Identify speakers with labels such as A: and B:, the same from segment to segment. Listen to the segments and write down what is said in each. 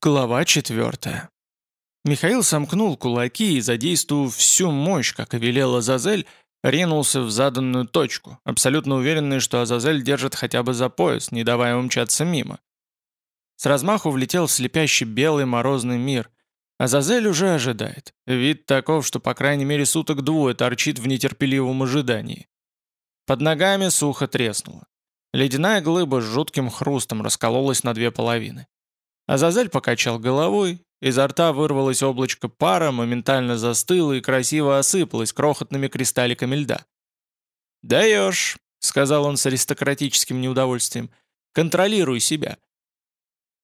A: Глава четвертая. Михаил сомкнул кулаки и, задействовав всю мощь, как и велел Азазель, ринулся в заданную точку, абсолютно уверенный, что Азазель держит хотя бы за пояс, не давая умчаться мимо. С размаху влетел в слепящий белый морозный мир. Азазель уже ожидает. Вид таков, что по крайней мере суток двое торчит в нетерпеливом ожидании. Под ногами сухо треснуло. Ледяная глыба с жутким хрустом раскололась на две половины. Азазель покачал головой, изо рта вырвалось облачко пара, моментально застыло и красиво осыпалось крохотными кристалликами льда. «Даешь», — сказал он с аристократическим неудовольствием, — «контролируй себя».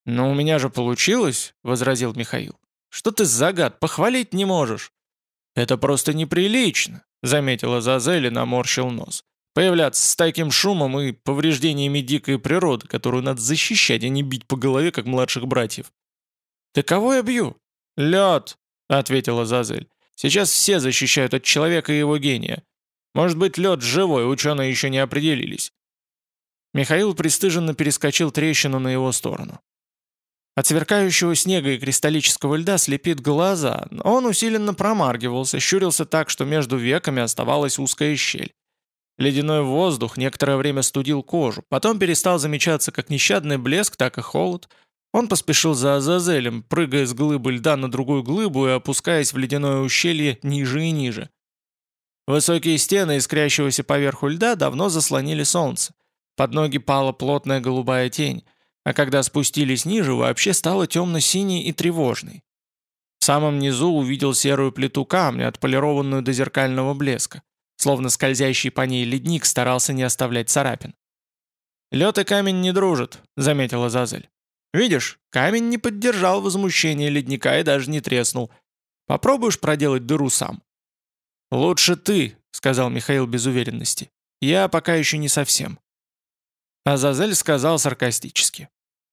A: «Но у меня же получилось», — возразил Михаил. «Что ты загад, похвалить не можешь». «Это просто неприлично», — заметила Азазель и наморщил нос. Появляться с таким шумом и повреждениями дикой природы, которую надо защищать, а не бить по голове, как младших братьев. «Ты кого я бью?» «Лед», — ответила Зазель. «Сейчас все защищают от человека и его гения. Может быть, лед живой, ученые еще не определились». Михаил пристыженно перескочил трещину на его сторону. От сверкающего снега и кристаллического льда слепит глаза, но он усиленно промаргивался, щурился так, что между веками оставалась узкая щель. Ледяной воздух некоторое время студил кожу, потом перестал замечаться как нещадный блеск, так и холод. Он поспешил за Азазелем, прыгая с глыбы льда на другую глыбу и опускаясь в ледяное ущелье ниже и ниже. Высокие стены искрящегося поверху льда давно заслонили солнце. Под ноги пала плотная голубая тень, а когда спустились ниже, вообще стало темно-синей и тревожной. В самом низу увидел серую плиту камня, отполированную до зеркального блеска словно скользящий по ней ледник старался не оставлять царапин. «Лед и камень не дружат», — заметила Зазель. «Видишь, камень не поддержал возмущения ледника и даже не треснул. Попробуешь проделать дыру сам?» «Лучше ты», — сказал Михаил без уверенности. «Я пока еще не совсем». Азазель сказал саркастически.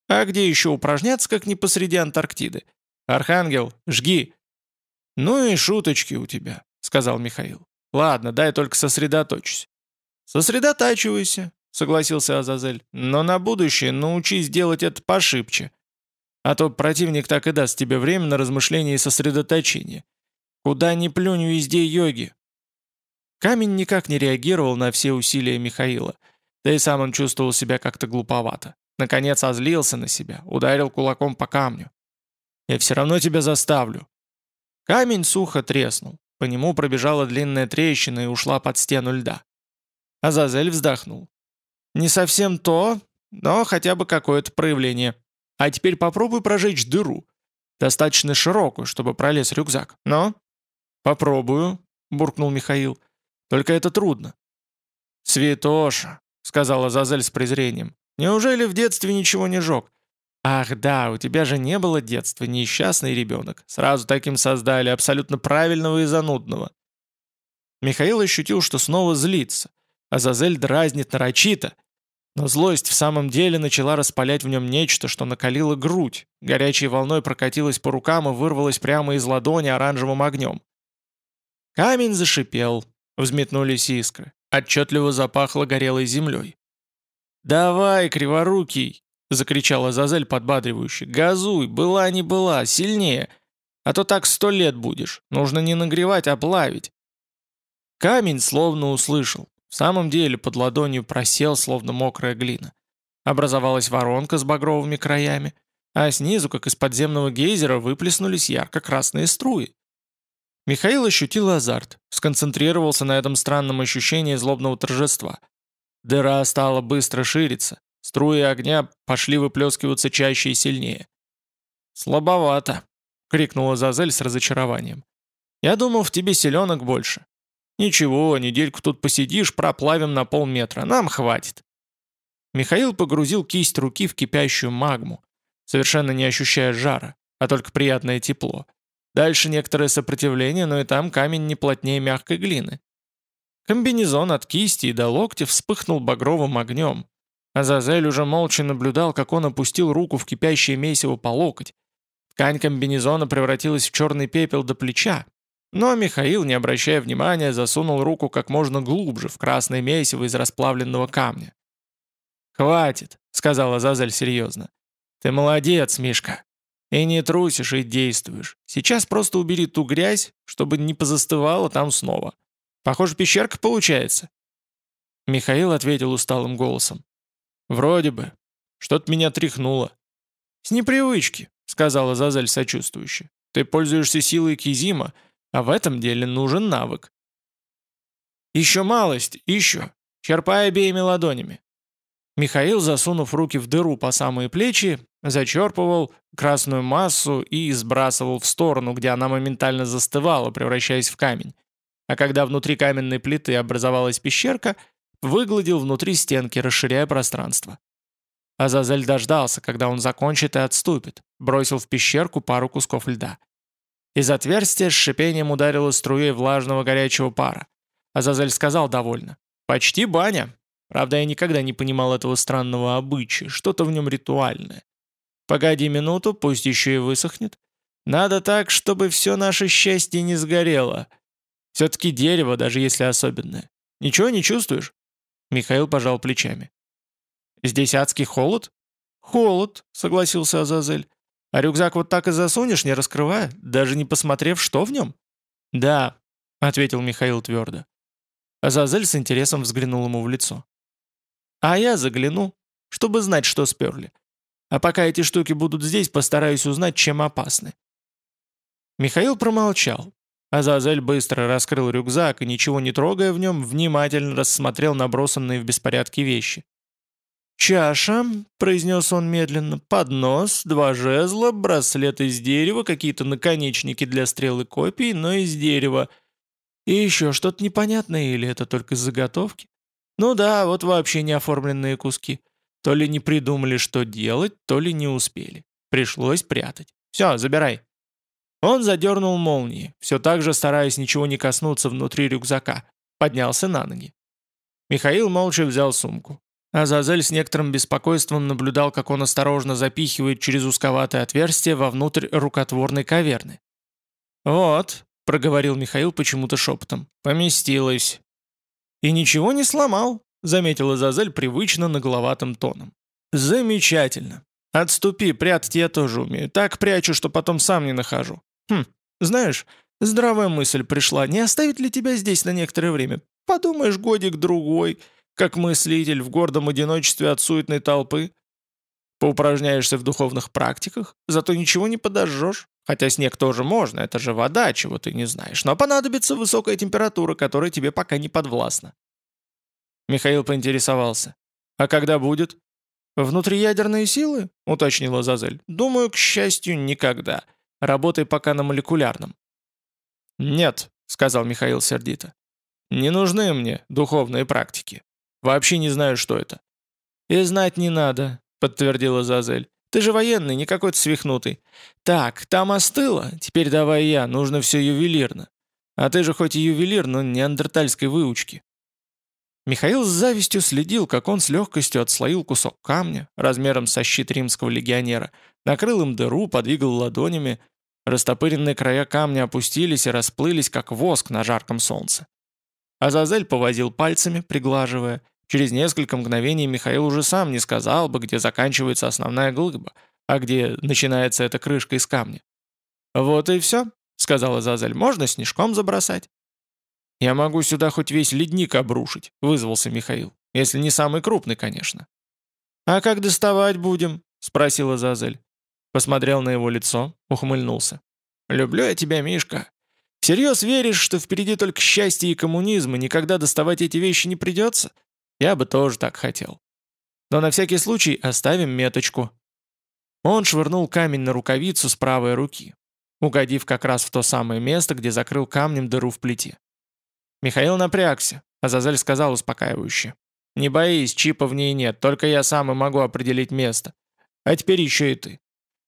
A: «А где еще упражняться, как не посреди Антарктиды? Архангел, жги!» «Ну и шуточки у тебя», — сказал Михаил. Ладно, дай только сосредоточусь. Сосредотачивайся, согласился Азазель. Но на будущее научись делать это пошибче. А то противник так и даст тебе время на размышление и сосредоточение. Куда ни плюнь, везде йоги. Камень никак не реагировал на все усилия Михаила. Да и сам он чувствовал себя как-то глуповато. Наконец озлился на себя, ударил кулаком по камню. «Я все равно тебя заставлю». Камень сухо треснул. По нему пробежала длинная трещина и ушла под стену льда. Азазель вздохнул. «Не совсем то, но хотя бы какое-то проявление. А теперь попробуй прожечь дыру. Достаточно широкую, чтобы пролез рюкзак. Но...» «Попробую», — буркнул Михаил. «Только это трудно». «Святоша», — сказала Азазель с презрением. «Неужели в детстве ничего не жег? «Ах да, у тебя же не было детства, несчастный ребенок. Сразу таким создали, абсолютно правильного и занудного». Михаил ощутил, что снова злится. а Азазель дразнит нарочито. Но злость в самом деле начала распалять в нем нечто, что накалило грудь, горячей волной прокатилась по рукам и вырвалась прямо из ладони оранжевым огнем. Камень зашипел, взметнулись искры, отчетливо запахло горелой землей. «Давай, криворукий!» Закричала Зазель подбадривающе. «Газуй! Была не была! Сильнее! А то так сто лет будешь! Нужно не нагревать, а плавить!» Камень словно услышал. В самом деле под ладонью просел, словно мокрая глина. Образовалась воронка с багровыми краями, а снизу, как из подземного гейзера, выплеснулись ярко-красные струи. Михаил ощутил азарт, сконцентрировался на этом странном ощущении злобного торжества. Дыра стала быстро шириться, Струи огня пошли выплескиваться чаще и сильнее. «Слабовато», — крикнула Зазель с разочарованием. «Я думал, в тебе селенок больше». «Ничего, недельку тут посидишь, проплавим на полметра, нам хватит». Михаил погрузил кисть руки в кипящую магму, совершенно не ощущая жара, а только приятное тепло. Дальше некоторое сопротивление, но и там камень не плотнее мягкой глины. Комбинезон от кисти и до локтя вспыхнул багровым огнем, Азазель уже молча наблюдал, как он опустил руку в кипящее месиво по локоть. Ткань комбинезона превратилась в черный пепел до плеча. Но Михаил, не обращая внимания, засунул руку как можно глубже в красное месиво из расплавленного камня. «Хватит», — сказала Азазель серьезно. «Ты молодец, Мишка». И не трусишь, и действуешь. Сейчас просто убери ту грязь, чтобы не позастывала там снова. Похоже, пещерка получается». Михаил ответил усталым голосом. «Вроде бы. Что-то меня тряхнуло». «С непривычки», — сказала Зазель сочувствующе. «Ты пользуешься силой Кизима, а в этом деле нужен навык». «Еще малость, еще. Черпай обеими ладонями». Михаил, засунув руки в дыру по самые плечи, зачерпывал красную массу и сбрасывал в сторону, где она моментально застывала, превращаясь в камень. А когда внутри каменной плиты образовалась пещерка — выгладил внутри стенки, расширяя пространство. Азазель дождался, когда он закончит и отступит, бросил в пещерку пару кусков льда. Из отверстия с шипением ударила струей влажного горячего пара. Азазель сказал довольно. «Почти баня. Правда, я никогда не понимал этого странного обычая, что-то в нем ритуальное. Погоди минуту, пусть еще и высохнет. Надо так, чтобы все наше счастье не сгорело. Все-таки дерево, даже если особенное. Ничего не чувствуешь?» Михаил пожал плечами. «Здесь адский холод?» «Холод», — согласился Азазель. «А рюкзак вот так и засунешь, не раскрывая, даже не посмотрев, что в нем?» «Да», — ответил Михаил твердо. Азазель с интересом взглянул ему в лицо. «А я загляну, чтобы знать, что сперли. А пока эти штуки будут здесь, постараюсь узнать, чем опасны». Михаил промолчал, Азазель быстро раскрыл рюкзак и, ничего не трогая в нем, внимательно рассмотрел набросанные в беспорядке вещи. «Чаша», — произнес он медленно, — «поднос, два жезла, браслет из дерева, какие-то наконечники для стрелы копий, но из дерева. И еще что-то непонятное, или это только заготовки? Ну да, вот вообще не оформленные куски. То ли не придумали, что делать, то ли не успели. Пришлось прятать. Все, забирай». Он задернул молнии, все так же стараясь ничего не коснуться внутри рюкзака. Поднялся на ноги. Михаил молча взял сумку. Азазель с некоторым беспокойством наблюдал, как он осторожно запихивает через узковатое отверстие вовнутрь рукотворной каверны. «Вот», — проговорил Михаил почему-то шепотом, — «поместилось». «И ничего не сломал», — заметил Азазель привычно нагловатым тоном. «Замечательно. Отступи, прятать я тоже умею. Так прячу, что потом сам не нахожу. Хм, знаешь, здравая мысль пришла, не оставить ли тебя здесь на некоторое время? Подумаешь, годик-другой, как мыслитель в гордом одиночестве от суетной толпы. Поупражняешься в духовных практиках, зато ничего не подожжешь. Хотя снег тоже можно, это же вода, чего ты не знаешь. Но понадобится высокая температура, которая тебе пока не подвластна. Михаил поинтересовался. «А когда будет?» «Внутриядерные силы?» — уточнила Зазель. «Думаю, к счастью, никогда. Работай пока на молекулярном». «Нет», — сказал Михаил сердито. «Не нужны мне духовные практики. Вообще не знаю, что это». «И знать не надо», — подтвердила Зазель. «Ты же военный, не какой-то свихнутый. Так, там остыло, теперь давай я, нужно все ювелирно. А ты же хоть и ювелир, но неандертальской выучки». Михаил с завистью следил, как он с легкостью отслоил кусок камня, размером со щит римского легионера, накрыл им дыру, подвигал ладонями, Растопыренные края камня опустились и расплылись, как воск на жарком солнце. Азазель повозил пальцами, приглаживая. Через несколько мгновений Михаил уже сам не сказал бы, где заканчивается основная глыба, а где начинается эта крышка из камня. «Вот и все», — сказал Азазель, — «можно снежком забросать». «Я могу сюда хоть весь ледник обрушить», — вызвался Михаил. «Если не самый крупный, конечно». «А как доставать будем?» — спросила Азазель. Посмотрел на его лицо, ухмыльнулся. «Люблю я тебя, Мишка. Всерьез веришь, что впереди только счастье и коммунизм, и никогда доставать эти вещи не придется? Я бы тоже так хотел. Но на всякий случай оставим меточку». Он швырнул камень на рукавицу с правой руки, угодив как раз в то самое место, где закрыл камнем дыру в плите. Михаил напрягся, а Зазель сказал успокаивающе. «Не боись, чипа в ней нет, только я сам и могу определить место. А теперь еще и ты.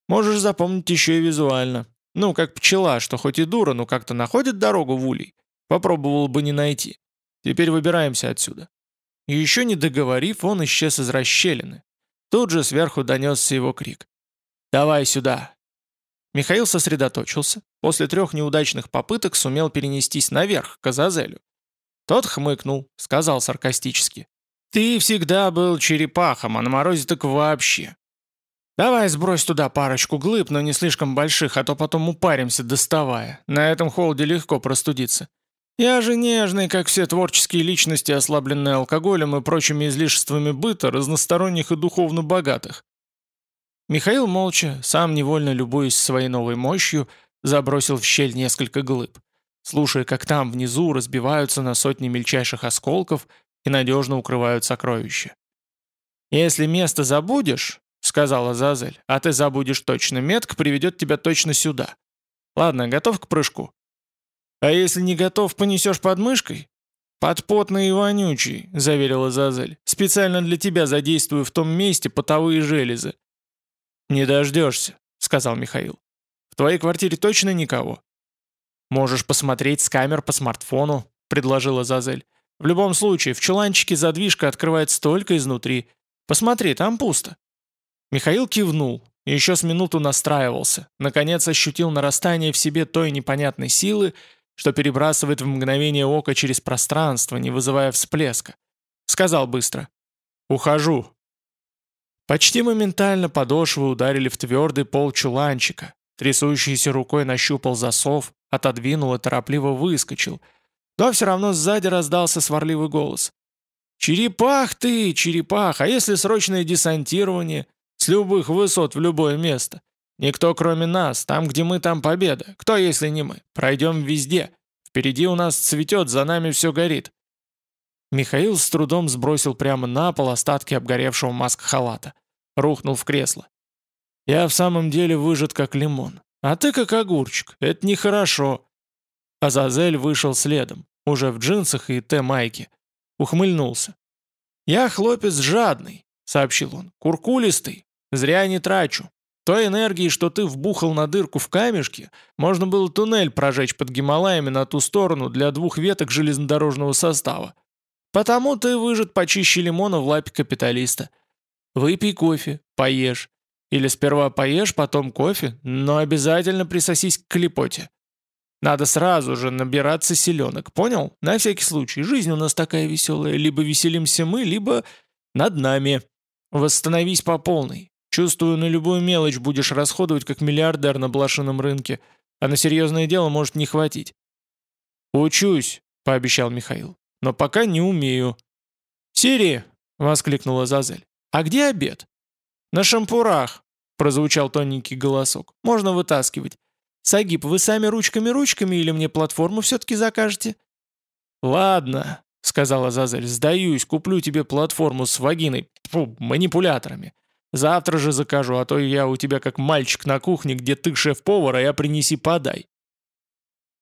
A: Можешь запомнить еще и визуально. Ну, как пчела, что хоть и дура, но как-то находит дорогу в улей. Попробовал бы не найти. Теперь выбираемся отсюда». Еще не договорив, он исчез из расщелины. Тут же сверху донесся его крик. «Давай сюда!» Михаил сосредоточился. После трех неудачных попыток сумел перенестись наверх, к Азазелю. Тот хмыкнул, сказал саркастически. «Ты всегда был черепахом, а на морозе так вообще. Давай сбрось туда парочку глыб, но не слишком больших, а то потом упаримся, доставая. На этом холоде легко простудиться. Я же нежный, как все творческие личности, ослабленные алкоголем и прочими излишествами быта, разносторонних и духовно богатых. Михаил молча, сам невольно любуясь своей новой мощью, забросил в щель несколько глыб, слушая, как там внизу разбиваются на сотни мельчайших осколков и надежно укрывают сокровища. «Если место забудешь, — сказала Зазель, — а ты забудешь точно, метка приведет тебя точно сюда. Ладно, готов к прыжку?» «А если не готов, понесешь под мышкой?» «Подпотный и вонючий», — заверила Зазель. «Специально для тебя задействую в том месте потовые железы». «Не дождешься», — сказал Михаил. «В твоей квартире точно никого?» «Можешь посмотреть с камер по смартфону», — предложила Зазель. «В любом случае, в чуланчике задвижка открывается только изнутри. Посмотри, там пусто». Михаил кивнул, еще с минуту настраивался, наконец ощутил нарастание в себе той непонятной силы, что перебрасывает в мгновение ока через пространство, не вызывая всплеска. Сказал быстро. «Ухожу». Почти моментально подошвы ударили в твердый пол чуланчика. Трясущейся рукой нащупал засов, отодвинул и торопливо выскочил. Но все равно сзади раздался сварливый голос. «Черепах ты, черепах, а если срочное десантирование? С любых высот в любое место. Никто кроме нас, там, где мы, там победа. Кто, если не мы? Пройдем везде. Впереди у нас цветет, за нами все горит». Михаил с трудом сбросил прямо на пол остатки обгоревшего маск-халата. Рухнул в кресло. «Я в самом деле выжат как лимон. А ты как огурчик. Это нехорошо». Азазель вышел следом, уже в джинсах и Т-майке. Ухмыльнулся. «Я хлопец жадный», — сообщил он. «Куркулистый. Зря не трачу. Той энергии, что ты вбухал на дырку в камешке, можно было туннель прожечь под Гималаями на ту сторону для двух веток железнодорожного состава. Потому ты выжат почище лимона в лапе капиталиста. Выпей кофе, поешь. Или сперва поешь, потом кофе, но обязательно присосись к клепоте. Надо сразу же набираться селенок, понял? На всякий случай, жизнь у нас такая веселая, либо веселимся мы, либо над нами. Восстановись по полной, Чувствую, на любую мелочь будешь расходовать как миллиардер на блошином рынке, а на серьезное дело может не хватить». «Учусь», — пообещал Михаил, — «но пока не умею». «Сири!» — воскликнула Зазель. «А где обед?» «На шампурах», — прозвучал тоненький голосок. «Можно вытаскивать. Сагиб, вы сами ручками-ручками или мне платформу все-таки закажете?» «Ладно», — сказала Зазель, — «сдаюсь, куплю тебе платформу с вагиной, фу, манипуляторами. Завтра же закажу, а то я у тебя как мальчик на кухне, где ты шеф-повар, а я принеси-подай».